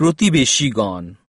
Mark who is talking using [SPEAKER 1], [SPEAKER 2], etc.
[SPEAKER 1] প্রতিবেশীগণ।